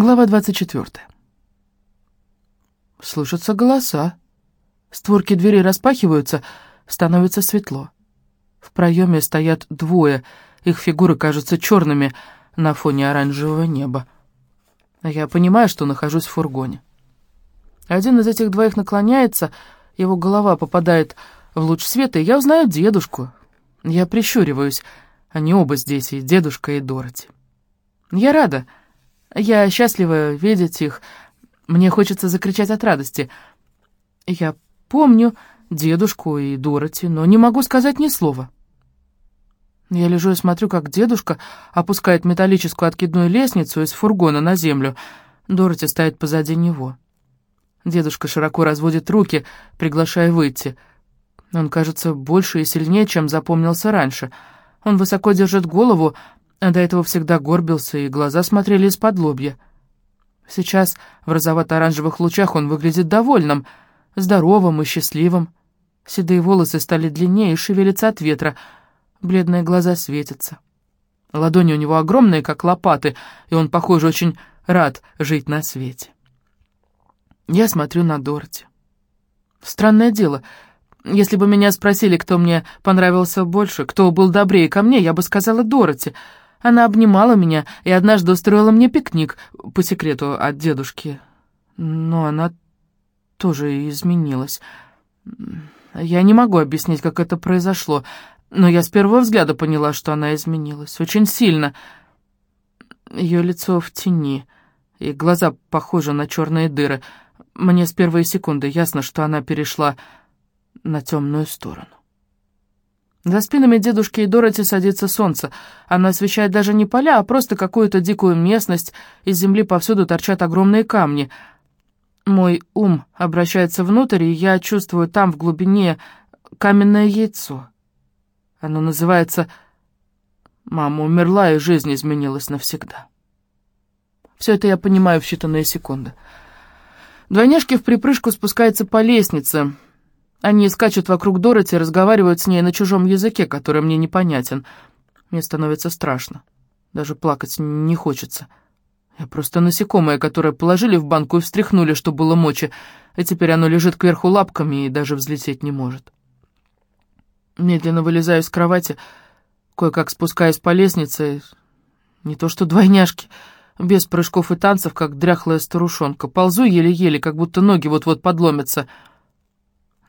Глава 24. Слышатся голоса. Створки двери распахиваются, становится светло. В проеме стоят двое, их фигуры кажутся черными на фоне оранжевого неба. Я понимаю, что нахожусь в фургоне. Один из этих двоих наклоняется, его голова попадает в луч света, и я узнаю дедушку. Я прищуриваюсь, они оба здесь, и дедушка, и Дороти. Я рада, я счастлива видеть их, мне хочется закричать от радости. Я помню дедушку и Дороти, но не могу сказать ни слова. Я лежу и смотрю, как дедушка опускает металлическую откидную лестницу из фургона на землю. Дороти стоит позади него. Дедушка широко разводит руки, приглашая выйти. Он кажется больше и сильнее, чем запомнился раньше. Он высоко держит голову, а до этого всегда горбился, и глаза смотрели из-под лобья. Сейчас в розовато-оранжевых лучах он выглядит довольным, здоровым и счастливым. Седые волосы стали длиннее и шевелятся от ветра — Бледные глаза светятся. Ладони у него огромные, как лопаты, и он, похоже, очень рад жить на свете. Я смотрю на Дороти. Странное дело, если бы меня спросили, кто мне понравился больше, кто был добрее ко мне, я бы сказала Дороти. Она обнимала меня и однажды устроила мне пикник, по секрету от дедушки. Но она тоже изменилась. Я не могу объяснить, как это произошло. Но я с первого взгляда поняла, что она изменилась. Очень сильно. Ее лицо в тени, и глаза похожи на черные дыры. Мне с первой секунды ясно, что она перешла на темную сторону. За спинами дедушки и Дороти садится солнце. Оно освещает даже не поля, а просто какую-то дикую местность. Из земли повсюду торчат огромные камни. Мой ум обращается внутрь, и я чувствую там, в глубине, каменное яйцо. Оно называется «Мама умерла, и жизнь изменилась навсегда». Все это я понимаю в считанные секунды. Двойняшки в припрыжку спускаются по лестнице. Они скачут вокруг Дороти разговаривают с ней на чужом языке, который мне непонятен. Мне становится страшно. Даже плакать не хочется. Я просто насекомое, которое положили в банку и встряхнули, что было мочи, и теперь оно лежит кверху лапками и даже взлететь не может. Медленно вылезаю из кровати, кое-как спускаюсь по лестнице. Не то что двойняшки, без прыжков и танцев, как дряхлая старушонка. Ползу еле-еле, как будто ноги вот-вот подломятся.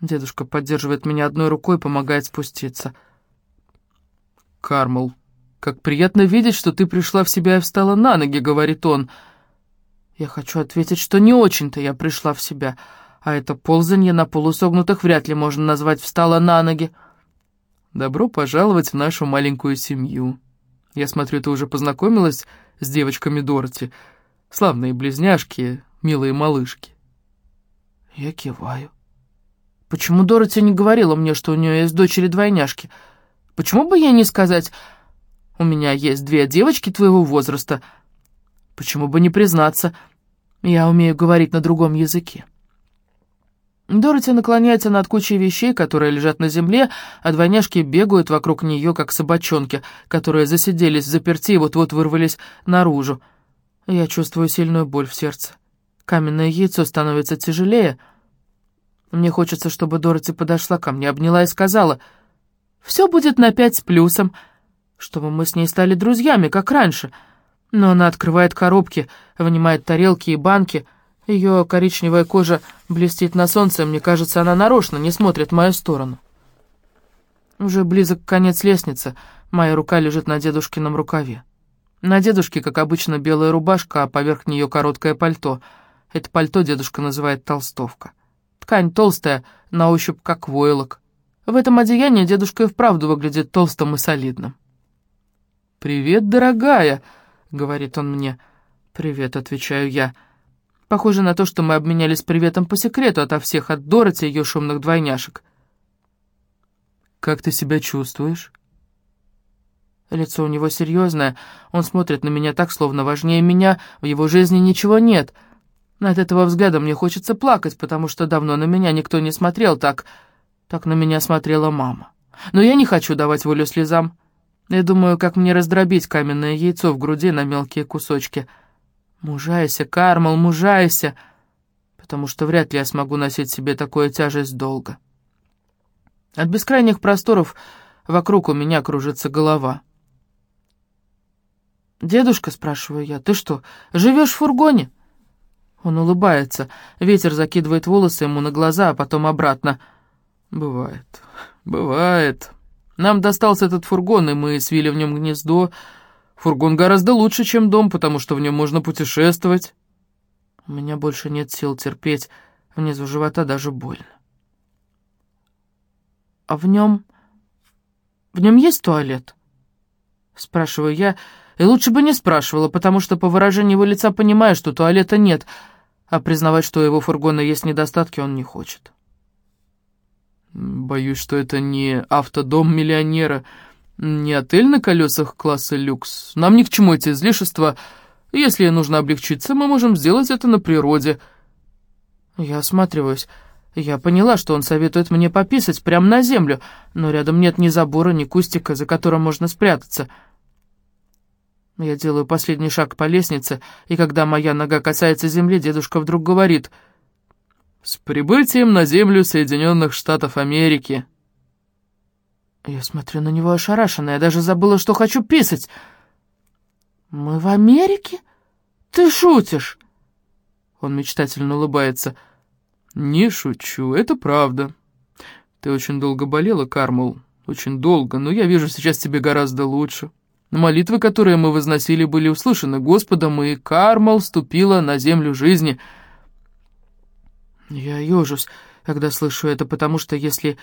Дедушка поддерживает меня одной рукой и помогает спуститься. «Кармел, как приятно видеть, что ты пришла в себя и встала на ноги», — говорит он. Я хочу ответить, что не очень-то я пришла в себя, а это ползанье на полусогнутых вряд ли можно назвать «встала на ноги». Добро пожаловать в нашу маленькую семью. Я смотрю, ты уже познакомилась с девочками Дороти. Славные близняшки, милые малышки. Я киваю. Почему Дороти не говорила мне, что у нее есть дочери-двойняшки? Почему бы ей не сказать, у меня есть две девочки твоего возраста? Почему бы не признаться, я умею говорить на другом языке? Дороти наклоняется над кучей вещей, которые лежат на земле, а двойняшки бегают вокруг нее, как собачонки, которые засиделись в заперти и вот-вот вырвались наружу. Я чувствую сильную боль в сердце. Каменное яйцо становится тяжелее. Мне хочется, чтобы Дороти подошла ко мне, обняла и сказала, «Все будет на пять с плюсом», чтобы мы с ней стали друзьями, как раньше. Но она открывает коробки, вынимает тарелки и банки — ее коричневая кожа блестит на солнце, мне кажется, она нарочно не смотрит в мою сторону. Уже близок конец лестницы, моя рука лежит на дедушкином рукаве. На дедушке, как обычно, белая рубашка, а поверх нее короткое пальто. Это пальто дедушка называет толстовка. Ткань толстая, на ощупь как войлок. В этом одеянии дедушка и вправду выглядит толстым и солидным. «Привет, дорогая», — говорит он мне. «Привет», — отвечаю я, — Похоже на то, что мы обменялись приветом по секрету ото всех, от Дороти и ее шумных двойняшек. «Как ты себя чувствуешь?» Лицо у него серьезное, он смотрит на меня так, словно важнее меня, в его жизни ничего нет. От этого взгляда мне хочется плакать, потому что давно на меня никто не смотрел так, так на меня смотрела мама. Но я не хочу давать волю слезам. Я думаю, как мне раздробить каменное яйцо в груди на мелкие кусочки — Мужайся, Кармал, мужайся, потому что вряд ли я смогу носить себе такую тяжесть долго. От бескрайних просторов вокруг у меня кружится голова. «Дедушка», — спрашиваю я, — «ты что, живешь в фургоне?» Он улыбается, ветер закидывает волосы ему на глаза, а потом обратно. «Бывает, бывает. Нам достался этот фургон, и мы свили в нем гнездо. Фургон гораздо лучше, чем дом, потому что в нем можно путешествовать». У меня больше нет сил терпеть, внизу живота даже больно. «А в нем... в нем есть туалет?» Спрашиваю я, и лучше бы не спрашивала, потому что по выражению его лица понимаю, что туалета нет, а признавать, что у его фургона есть недостатки, он не хочет. «Боюсь, что это не автодом миллионера, не отель на колесах класса люкс. Нам ни к чему эти излишества. Если нужно облегчиться, мы можем сделать это на природе». Я осматриваюсь. Я поняла, что он советует мне пописать прямо на землю, но рядом нет ни забора, ни кустика, за которым можно спрятаться. Я делаю последний шаг по лестнице, и когда моя нога касается земли, дедушка вдруг говорит «С прибытием на землю Соединенных Штатов Америки». Я смотрю на него ошарашенно, я даже забыла, что хочу писать. «Мы в Америке? Ты шутишь?» Он мечтательно улыбается. «Не шучу, это правда. Ты очень долго болела, Кармал, очень долго, но я вижу, сейчас тебе гораздо лучше. Молитвы, которые мы возносили, были услышаны Господом, и Кармал ступила на землю жизни». Я ежусь, когда слышу это, потому что если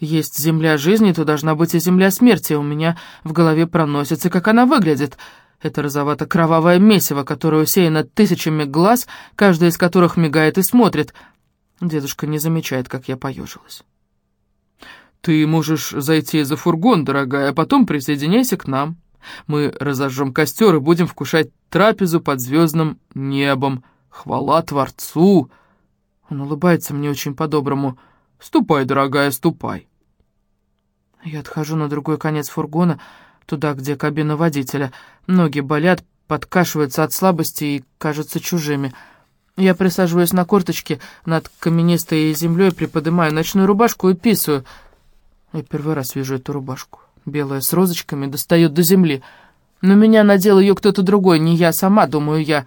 есть земля жизни, то должна быть и земля смерти. У меня в голове проносится, как она выглядит. Это розовато-кровавое месиво, которое усеяно тысячами глаз, каждый из которых мигает и смотрит — Дедушка не замечает, как я поежилась. «Ты можешь зайти за фургон, дорогая, а потом присоединяйся к нам. Мы разожжем костер и будем вкушать трапезу под звездным небом. Хвала Творцу!» Он улыбается мне очень по-доброму. «Ступай, дорогая, ступай!» Я отхожу на другой конец фургона, туда, где кабина водителя. Ноги болят, подкашиваются от слабости и кажутся чужими — я присаживаюсь на корточки над каменистой землей, приподнимаю ночную рубашку и писаю. Я первый раз вижу эту рубашку. Белая с розочками, достает до земли. Но меня надел ее кто-то другой, не я сама, думаю я.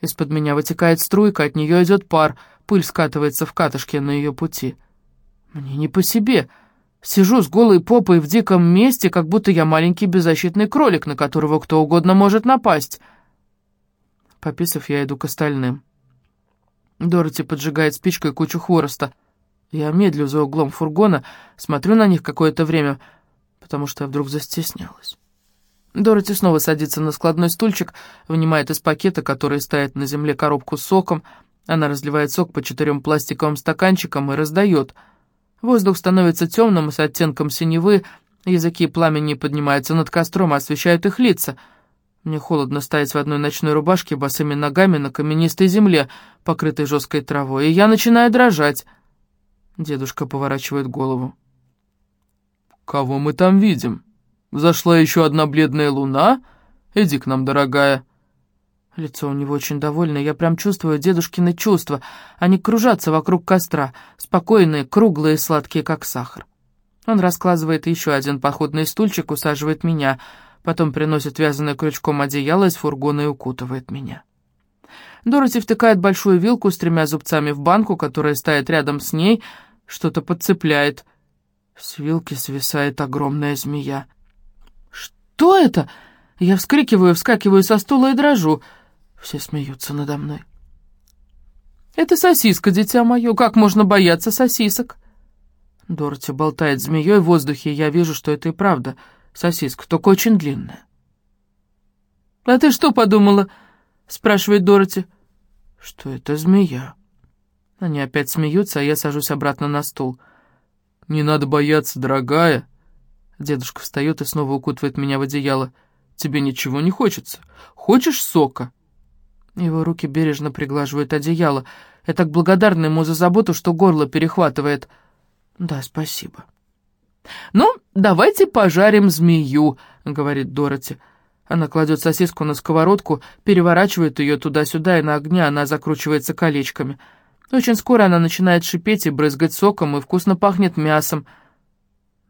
Из-под меня вытекает струйка, от нее идет пар, пыль скатывается в катышке на ее пути. Мне не по себе. Сижу с голой попой в диком месте, как будто я маленький беззащитный кролик, на которого кто угодно может напасть. Пописав, я иду к остальным. Дороти поджигает спичкой кучу хвороста. Я медлю за углом фургона, смотрю на них какое-то время, потому что я вдруг застеснялась. Дороти снова садится на складной стульчик, вынимает из пакета, который стоит на земле, коробку с соком. Она разливает сок по четырем пластиковым стаканчикам и раздает. Воздух становится темным с оттенком синевы, языки пламени поднимаются над костром и освещают их лица — мне холодно стоять в одной ночной рубашке босыми ногами на каменистой земле, покрытой жесткой травой, и я начинаю дрожать. Дедушка поворачивает голову. «Кого мы там видим? Зашла еще одна бледная луна? Иди к нам, дорогая». Лицо у него очень довольное, я прям чувствую дедушкины чувства. Они кружатся вокруг костра, спокойные, круглые, сладкие, как сахар. Он раскладывает еще один походный стульчик, усаживает меня — потом приносит вязаное крючком одеяло из фургона и укутывает меня. Дороти втыкает большую вилку с тремя зубцами в банку, которая стоит рядом с ней, что-то подцепляет. С вилки свисает огромная змея. «Что это?» Я вскрикиваю, вскакиваю со стула и дрожу. Все смеются надо мной. «Это сосиска, дитя мое. Как можно бояться сосисок?» Дороти болтает змеей в воздухе, и я вижу, что это и правда — сосиска, только очень длинная. «А ты что подумала?» — спрашивает Дороти. «Что это змея?» Они опять смеются, а я сажусь обратно на стул. «Не надо бояться, дорогая!» Дедушка встает и снова укутывает меня в одеяло. «Тебе ничего не хочется? Хочешь сока?» Его руки бережно приглаживают одеяло. Я так благодарна ему за заботу, что горло перехватывает. «Да, спасибо». «Ну, давайте пожарим змею», — говорит Дороти. Она кладет сосиску на сковородку, переворачивает ее туда-сюда, и на огне она закручивается колечками. Очень скоро она начинает шипеть и брызгать соком, и вкусно пахнет мясом.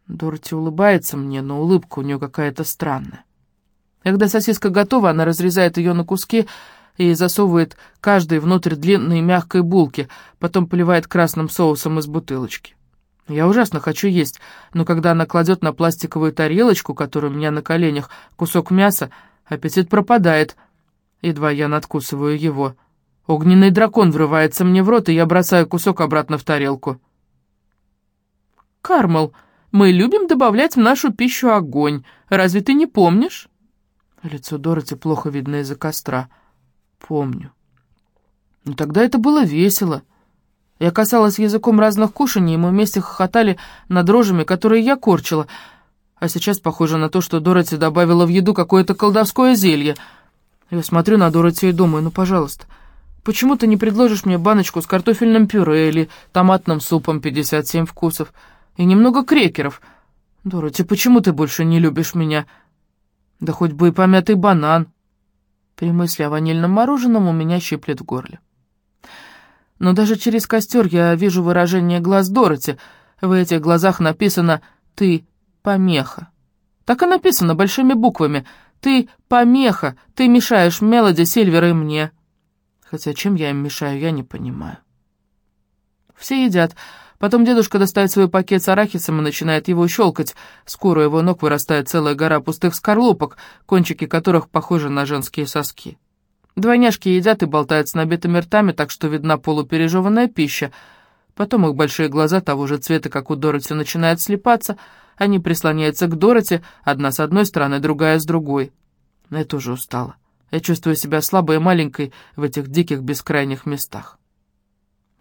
Дороти улыбается мне, но улыбка у нее какая-то странная. Когда сосиска готова, она разрезает ее на куски и засовывает каждый внутрь длинной мягкой булки, потом поливает красным соусом из бутылочки. Я ужасно хочу есть, но когда она кладет на пластиковую тарелочку, которая у меня на коленях, кусок мяса, аппетит пропадает. Едва я надкусываю его. Огненный дракон врывается мне в рот, и я бросаю кусок обратно в тарелку. «Кармел, мы любим добавлять в нашу пищу огонь. Разве ты не помнишь?» Лицо Дороти плохо видно из-за костра. «Помню. Но тогда это было весело». Я касалась языком разных кушаний, и мы вместе хохотали над дрожжами, которые я корчила. А сейчас похоже на то, что Дороти добавила в еду какое-то колдовское зелье. Я смотрю на Дороти и думаю, ну, пожалуйста, почему ты не предложишь мне баночку с картофельным пюре или томатным супом 57 вкусов и немного крекеров? Дороти, почему ты больше не любишь меня? Да хоть бы и помятый банан. При мысли о ванильном мороженом у меня щиплет в горле. Но даже через костер я вижу выражение глаз Дороти. В этих глазах написано «Ты помеха». Так и написано большими буквами «Ты помеха, ты мешаешь Мелоди, Сильвер и мне». Хотя чем я им мешаю, я не понимаю. Все едят. Потом дедушка достает свой пакет с арахисом и начинает его щелкать. Скоро его ног вырастает целая гора пустых скорлупок, кончики которых похожи на женские соски. Двойняшки едят и болтают с набитыми ртами, так что видна полупережеванная пища. Потом их большие глаза того же цвета, как у Дороти, начинают слепаться. Они прислоняются к Дороти, одна с одной стороны, другая с другой. Я тоже устала. Я чувствую себя слабой и маленькой в этих диких бескрайних местах.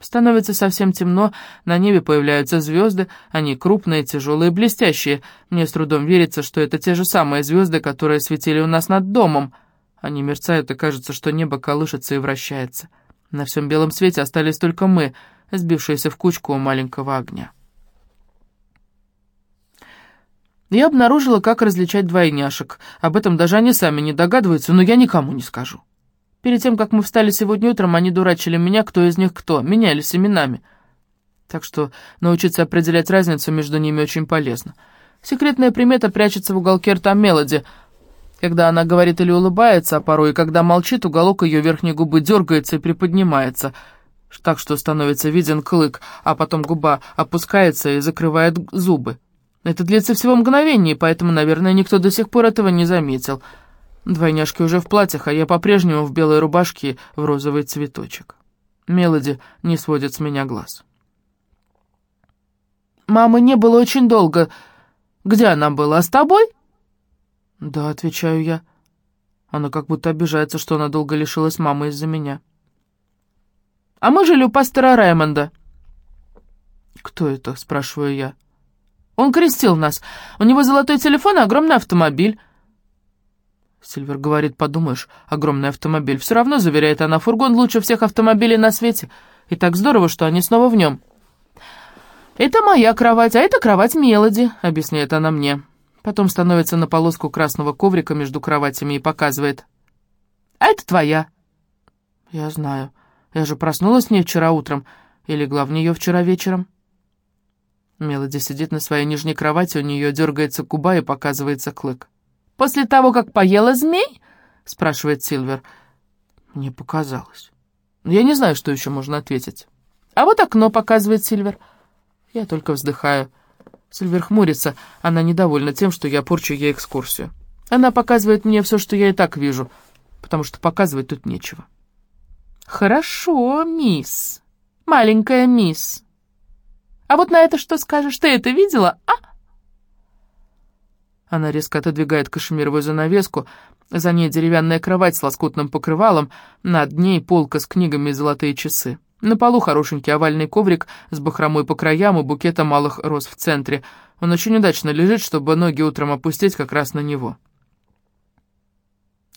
Становится совсем темно, на небе появляются звезды, они крупные, тяжелые, блестящие. Мне с трудом верится, что это те же самые звезды, которые светили у нас над домом. Они мерцают, и кажется, что небо колышется и вращается. На всем белом свете остались только мы, сбившиеся в кучку у маленького огня. Я обнаружила, как различать двойняшек. Об этом даже они сами не догадываются, но я никому не скажу. Перед тем, как мы встали сегодня утром, они дурачили меня, кто из них кто, менялись именами. Так что научиться определять разницу между ними очень полезно. Секретная примета прячется в уголке рта Мелоди — когда она говорит или улыбается, а порой, когда молчит, уголок ее верхней губы дергается и приподнимается, так что становится виден клык, а потом губа опускается и закрывает зубы. Это длится всего мгновение, поэтому, наверное, никто до сих пор этого не заметил. Двойняшки уже в платьях, а я по-прежнему в белой рубашке в розовый цветочек. Мелоди не сводит с меня глаз. «Мамы не было очень долго. Где она была, с тобой?» «Да», — отвечаю я. Она как будто обижается, что она долго лишилась мамы из-за меня. «А мы жили у пастора Раймонда». «Кто это?» — спрашиваю я. «Он крестил нас. У него золотой телефон и огромный автомобиль». Сильвер говорит, подумаешь, огромный автомобиль. Все равно, заверяет она, фургон лучше всех автомобилей на свете. И так здорово, что они снова в нем. «Это моя кровать, а это кровать Мелоди», — объясняет она мне. Потом становится на полоску красного коврика между кроватями и показывает. «А это твоя». «Я знаю. Я же проснулась с ней вчера утром и легла в нее вчера вечером». Мелоди сидит на своей нижней кровати, у нее дергается куба и показывается клык. «После того, как поела змей?» — спрашивает Сильвер. Мне показалось. Я не знаю, что еще можно ответить. «А вот окно», — показывает Сильвер. Я только вздыхаю. Сильвер хмурится, она недовольна тем, что я порчу ей экскурсию. Она показывает мне все, что я и так вижу, потому что показывать тут нечего. «Хорошо, мисс. Маленькая мисс. А вот на это что скажешь? Ты это видела, а?» Она резко отодвигает кашемировую занавеску, за ней деревянная кровать с лоскутным покрывалом, над ней полка с книгами и золотые часы. На полу хорошенький овальный коврик с бахромой по краям и букетом малых роз в центре. Он очень удачно лежит, чтобы ноги утром опустить как раз на него.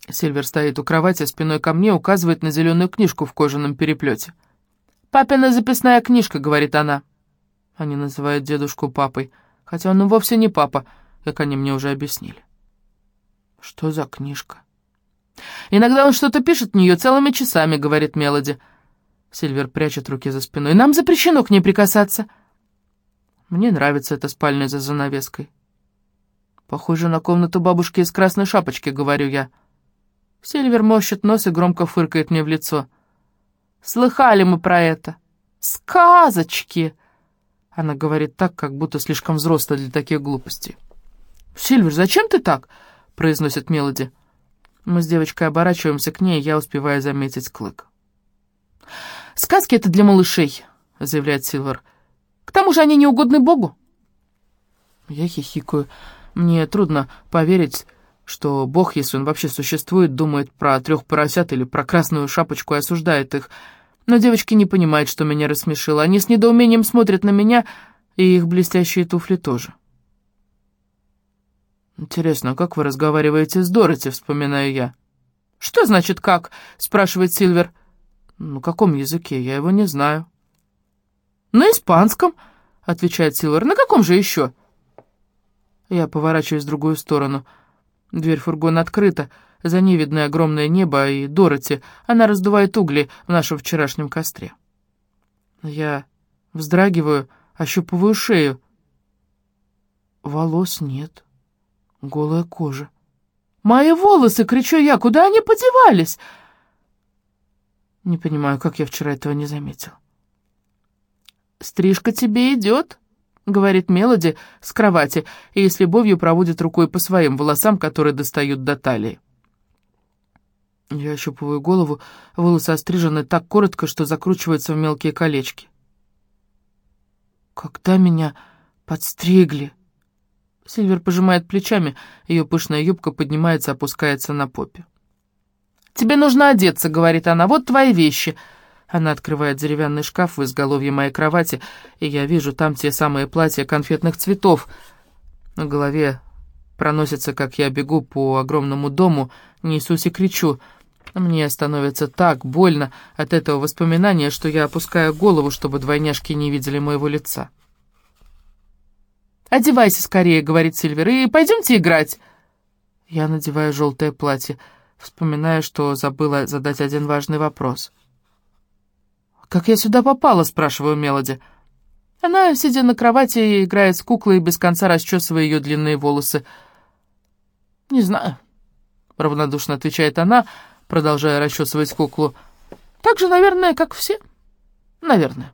Сильвер стоит у кровати, спиной ко мне, указывает на зеленую книжку в кожаном переплете. «Папина записная книжка», — говорит она. Они называют дедушку папой, хотя он вовсе не папа, как они мне уже объяснили. Что за книжка? Иногда он что-то пишет в нее целыми часами, говорит Мелоди. Сильвер прячет руки за спиной. Нам запрещено к ней прикасаться. Мне нравится эта спальня за занавеской. Похоже на комнату бабушки из красной шапочки, говорю я. Сильвер морщит нос и громко фыркает мне в лицо. Слыхали мы про это. Сказочки! Она говорит так, как будто слишком взрослая для таких глупостей. «Сильвер, зачем ты так?» — произносит Мелоди. Мы с девочкой оборачиваемся к ней, я успеваю заметить клык. «Сказки — это для малышей», — заявляет Сильвер. «К тому же они не угодны Богу». Я хихикаю. Мне трудно поверить, что Бог, если он вообще существует, думает про трех поросят или про красную шапочку и осуждает их. Но девочки не понимают, что меня рассмешило. Они с недоумением смотрят на меня, и их блестящие туфли тоже. «Интересно, как вы разговариваете с Дороти?» — вспоминаю я. «Что значит «как»?» — спрашивает Сильвер. «На каком языке? Я его не знаю». «На испанском», — отвечает Сильвер. «На каком же еще?» Я поворачиваюсь в другую сторону. Дверь фургона открыта, за ней видно огромное небо и Дороти. Она раздувает угли в нашем вчерашнем костре. Я вздрагиваю, ощупываю шею. Волос нет. Голая кожа. «Мои волосы!» — кричу я. «Куда они подевались?» Не понимаю, как я вчера этого не заметил. «Стрижка тебе идет», — говорит Мелоди с кровати, и с любовью проводит рукой по своим волосам, которые достают до талии. Я ощупываю голову, волосы острижены так коротко, что закручиваются в мелкие колечки. «Когда меня подстригли?» Сильвер пожимает плечами, ее пышная юбка поднимается, опускается на попе. «Тебе нужно одеться», — говорит она, — «вот твои вещи». Она открывает деревянный шкаф в изголовье моей кровати, и я вижу там те самые платья конфетных цветов. На голове проносится, как я бегу по огромному дому, несусь и кричу. Мне становится так больно от этого воспоминания, что я опускаю голову, чтобы двойняшки не видели моего лица. «Одевайся скорее», — говорит Сильвер, — «и пойдемте играть». Я надеваю желтое платье, вспоминая, что забыла задать один важный вопрос. «Как я сюда попала?» — спрашиваю Мелоди. Она, сидя на кровати, играет с куклой, без конца расчесывая ее длинные волосы. «Не знаю», — равнодушно отвечает она, продолжая расчесывать куклу. «Так же, наверное, как все. Наверное».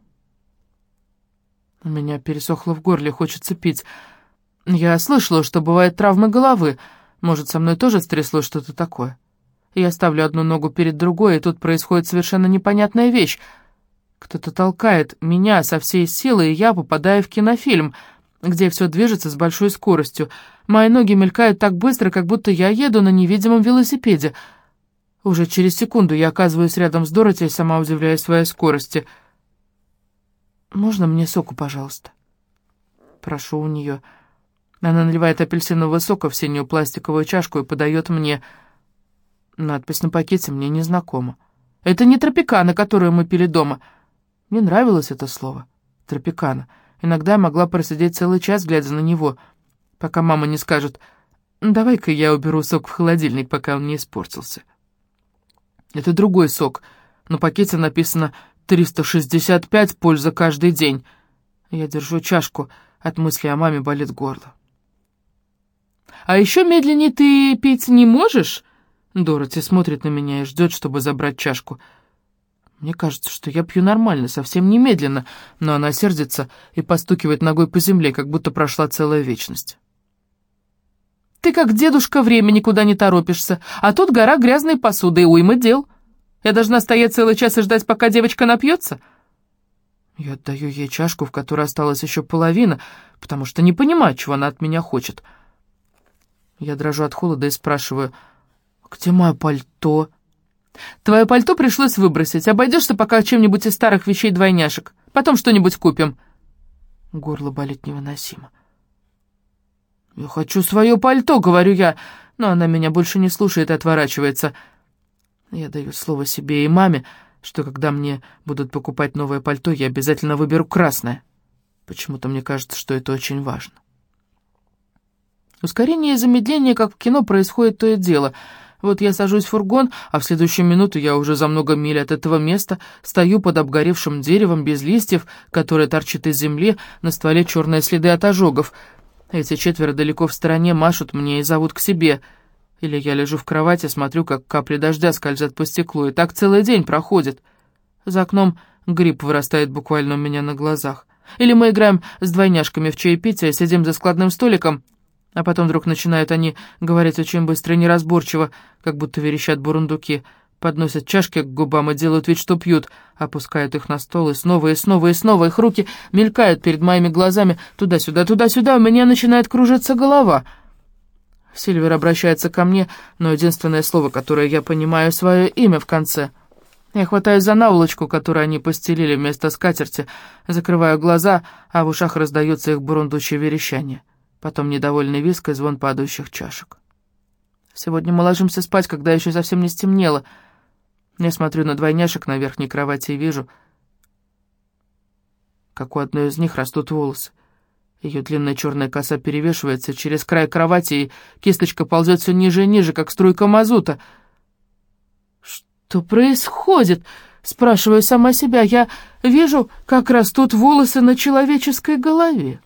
У меня пересохло в горле, хочется пить. Я слышала, что бывают травмы головы. Может, со мной тоже стряслось что-то такое? Я ставлю одну ногу перед другой, и тут происходит совершенно непонятная вещь. Кто-то толкает меня со всей силы, и я попадаю в кинофильм, где все движется с большой скоростью. Мои ноги мелькают так быстро, как будто я еду на невидимом велосипеде. Уже через секунду я оказываюсь рядом с Дороти сама удивляюсь своей скорости — «Можно мне соку, пожалуйста?» Прошу у нее. Она наливает апельсинового сока в синюю пластиковую чашку и подает мне. Надпись на пакете мне незнакома. Это не тропикана, которую мы пили дома. Мне нравилось это слово. Тропикана. Иногда я могла просидеть целый час, глядя на него, пока мама не скажет, «Давай-ка я уберу сок в холодильник, пока он не испортился». Это другой сок. На пакете написано 365 польза каждый день. Я держу чашку, от мысли о маме болит горло. «А еще медленнее ты пить не можешь?» Дороти смотрит на меня и ждет, чтобы забрать чашку. Мне кажется, что я пью нормально, совсем не медленно, но она сердится и постукивает ногой по земле, как будто прошла целая вечность. «Ты как дедушка время никуда не торопишься, а тут гора грязной посуды и уйма дел». Я должна стоять целый час и ждать, пока девочка напьется?» Я отдаю ей чашку, в которой осталась еще половина, потому что не понимаю, чего она от меня хочет. Я дрожу от холода и спрашиваю, «Где мое пальто?» «Твое пальто пришлось выбросить. Обойдешься пока чем-нибудь из старых вещей двойняшек. Потом что-нибудь купим». Горло болит невыносимо. «Я хочу свое пальто», — говорю я, но она меня больше не слушает и отворачивается. Я даю слово себе и маме, что когда мне будут покупать новое пальто, я обязательно выберу красное. Почему-то мне кажется, что это очень важно. Ускорение и замедление, как в кино, происходит то и дело. Вот я сажусь в фургон, а в следующую минуту я уже за много миль от этого места стою под обгоревшим деревом без листьев, которое торчит из земли, на стволе черные следы от ожогов. Эти четверо далеко в стороне машут мне и зовут к себе — или я лежу в кровати, смотрю, как капли дождя скользят по стеклу, и так целый день проходит. За окном гриб вырастает буквально у меня на глазах. Или мы играем с двойняшками в чаепитие, сидим за складным столиком, а потом вдруг начинают они говорить очень быстро и неразборчиво, как будто верещат бурундуки, подносят чашки к губам и делают вид, что пьют, опускают их на стол, и снова, и снова, и снова их руки мелькают перед моими глазами туда-сюда, туда-сюда, у меня начинает кружиться голова — Сильвер обращается ко мне, но единственное слово, которое я понимаю, свое имя в конце. Я хватаюсь за наволочку, которую они постелили вместо скатерти, закрываю глаза, а в ушах раздается их бурундучее верещание. Потом недовольный виск и звон падающих чашек. Сегодня мы ложимся спать, когда еще совсем не стемнело. Я смотрю на двойняшек на верхней кровати и вижу, как у одной из них растут волосы. Ее длинная черная коса перевешивается через край кровати, и кисточка ползет все ниже и ниже, как струйка мазута. «Что происходит?» — спрашиваю сама себя. «Я вижу, как растут волосы на человеческой голове».